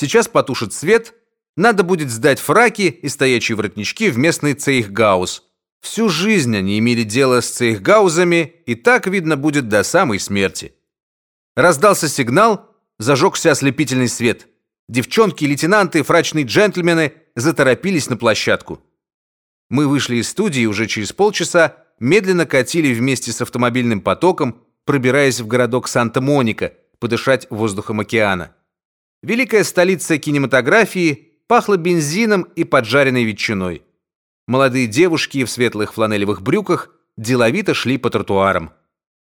Сейчас потушат свет, надо будет сдать фраки и стоячие воротнички в местный цейхгаус. Всю жизнь они имели дело с цейхгаузами, и так видно будет до самой смерти. Раздался сигнал, зажегся ослепительный свет. Девчонки, лейтенанты, фрачные джентльмены заторопились на площадку. Мы вышли из студии уже через полчаса, медленно катили вместе с автомобильным потоком, пробираясь в городок Санта-Моника, подышать воздухом океана. Великая столица кинематографии пахла бензином и поджаренной ветчиной. Молодые девушки в светлых фланелевых брюках деловито шли по тротуарам.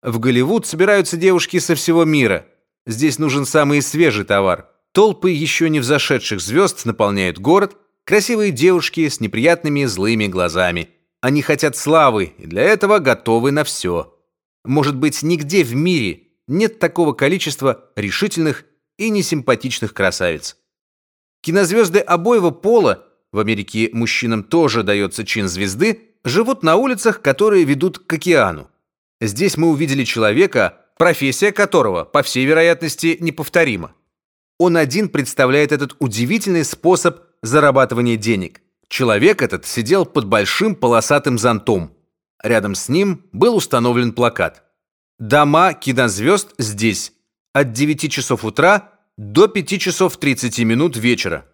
В Голливуд собираются девушки со всего мира. Здесь нужен самый свежий товар. Толпы еще не взошедших звезд наполняют город, красивые девушки с неприятными злыми глазами. Они хотят славы и для этого готовы на все. Может быть, нигде в мире нет такого количества решительных и несимпатичных красавиц. Кинозвезды обоего пола, в Америке мужчинам тоже дается чин звезды, живут на улицах, которые ведут к океану. Здесь мы увидели человека, профессия которого, по всей вероятности, неповторима. Он один представляет этот удивительный способ зарабатывания денег. Человек этот сидел под большим полосатым зонтом. Рядом с ним был установлен плакат. Дома кинозвезд здесь от 9 часов утра до 5 часов 30 минут вечера.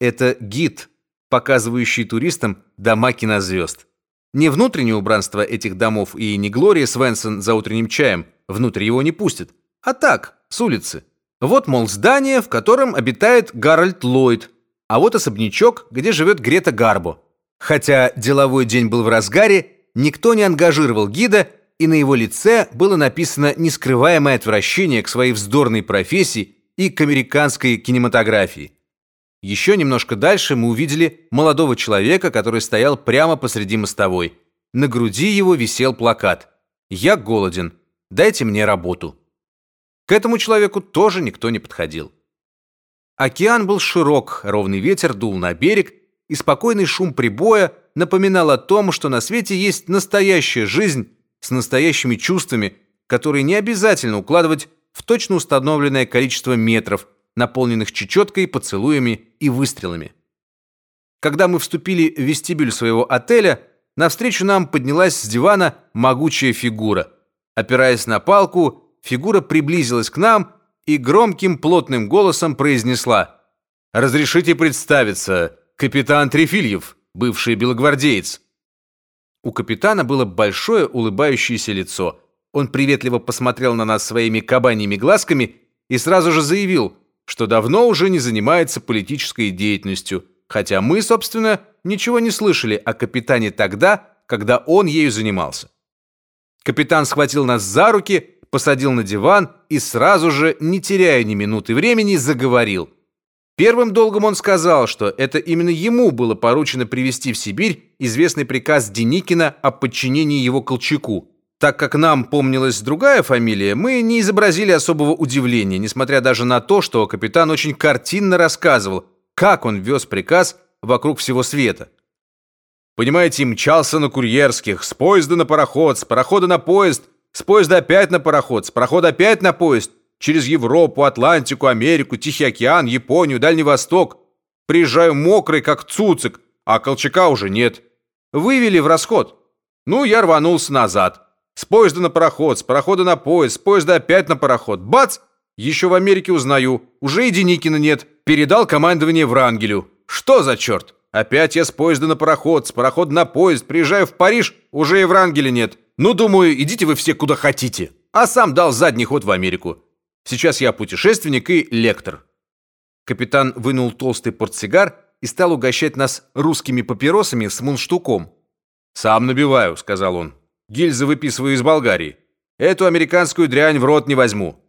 Это гид, показывающий туристам дома кинозвезд. Не внутреннее убранство этих домов и не Глория Свенсон за утренним чаем, внутрь его не пустят, а так, с улицы. Вот, мол, здание, в котором обитает Гарольд Ллойд, а вот особнячок, где живет Грета Гарбо. Хотя деловой день был в разгаре, никто не ангажировал гида, и на его лице было написано нескрываемое отвращение к своей вздорной профессии и к американской кинематографии. Еще немножко дальше мы увидели молодого человека, который стоял прямо посреди мостовой. На груди его висел плакат: "Я голоден, дайте мне работу". К этому человеку тоже никто не подходил. Океан был широк, ровный ветер дул на берег, и спокойный шум прибоя напоминал о том, что на свете есть настоящая жизнь с настоящими чувствами, которые не обязательно укладывать в точно установленное количество метров, наполненных чечеткой, поцелуями и выстрелами. Когда мы вступили в вестибюль своего отеля, навстречу нам поднялась с дивана могучая фигура. Опираясь на палку, фигура приблизилась к нам и громким плотным голосом произнесла: "Разрешите представиться, капитан Трефильев, бывший белогвардеец". У капитана было большое улыбающееся лицо. Он приветливо посмотрел на нас своими кабаньими глазками и сразу же заявил, что давно уже не занимается политической деятельностью, хотя мы, собственно, ничего не слышали о капитане тогда, когда он ею занимался. Капитан схватил нас за руки посадил на диван и сразу же, не теряя ни минуты времени, заговорил. Первым долгом он сказал, что это именно ему было поручено привести в Сибирь известный приказ Деникина о подчинении его Колчаку. Так как нам помнилась другая фамилия, мы не изобразили особого удивления, несмотря даже на то, что капитан очень картинно рассказывал, как он вез приказ вокруг всего света. Понимаете, мчался на курьерских, с поезда на пароход, с парохода на поезд – с поезда опять на пароход, с парохода опять на поезд, через Европу, Атлантику, Америку, Тихий океан, Японию, Дальний Восток. Приезжаю мокрый, как цуцик, а Колчака уже нет. Вывели в расход. Ну, я рванулся назад. С поезда на пароход, с парохода на поезд, с поезда опять на пароход. Бац! Еще в Америке узнаю. Уже и Деникина нет. Передал командование Врангелю. Что за черт? Опять я с поезда на пароход, с парохода на поезд, приезжаю в Париж, уже и Врангеля нет. Ну, думаю, идите вы все куда хотите. А сам дал задний ход в Америку. Сейчас я путешественник и лектор. Капитан вынул толстый портсигар и стал угощать нас русскими папиросами с мундштуком. Сам набиваю, сказал он. Гильзы выписываю из Болгарии. Эту американскую дрянь в рот не возьму.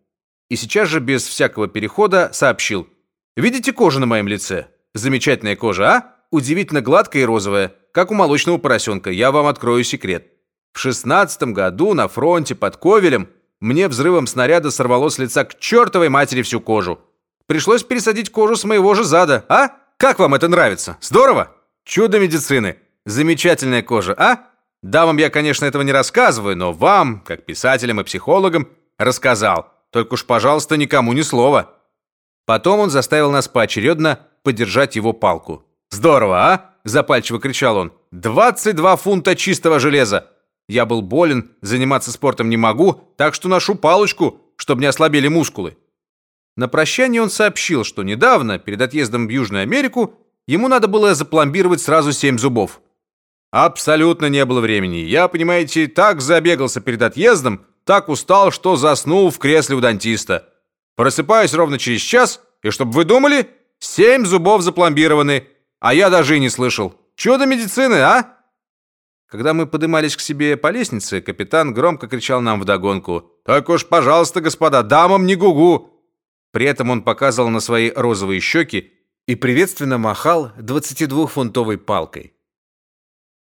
И сейчас же без всякого перехода сообщил: "Видите кожу на моем лице? Замечательная кожа, а? Удивительно гладкая и розовая, как у молочного поросенка. Я вам открою секрет. В шестнадцатом году на фронте под Ковелем мне взрывом снаряда сорвало с лица к чертовой матери всю кожу. Пришлось пересадить кожу с моего же зада. А? Как вам это нравится? Здорово? Чудо медицины. Замечательная кожа, а? Дамам я, конечно, этого не рассказываю, но вам, как писателям и психологам, рассказал. Только уж, пожалуйста, никому ни слова. Потом он заставил нас поочередно подержать его палку. «Здорово, а?» – запальчиво кричал он. «22 фунта чистого железа! Я был болен, заниматься спортом не могу, так что ношу палочку, чтобы не ослабели мускулы». На прощание он сообщил, что недавно, перед отъездом в Южную Америку, ему надо было запломбировать сразу семь зубов. Абсолютно не было времени. Я, понимаете, так забегался перед отъездом, так устал, что заснул в кресле у дантиста. Просыпаюсь ровно через час, и чтобы вы думали, семь зубов запломбированы, а я даже и не слышал. Чудо медицины, а? Когда мы поднимались к себе по лестнице, капитан громко кричал нам вдогонку: "Так уж, пожалуйста, господа, дамам не гугу". При этом он показывал на свои розовые щеки и приветственно махал 22-фунтовой палкой.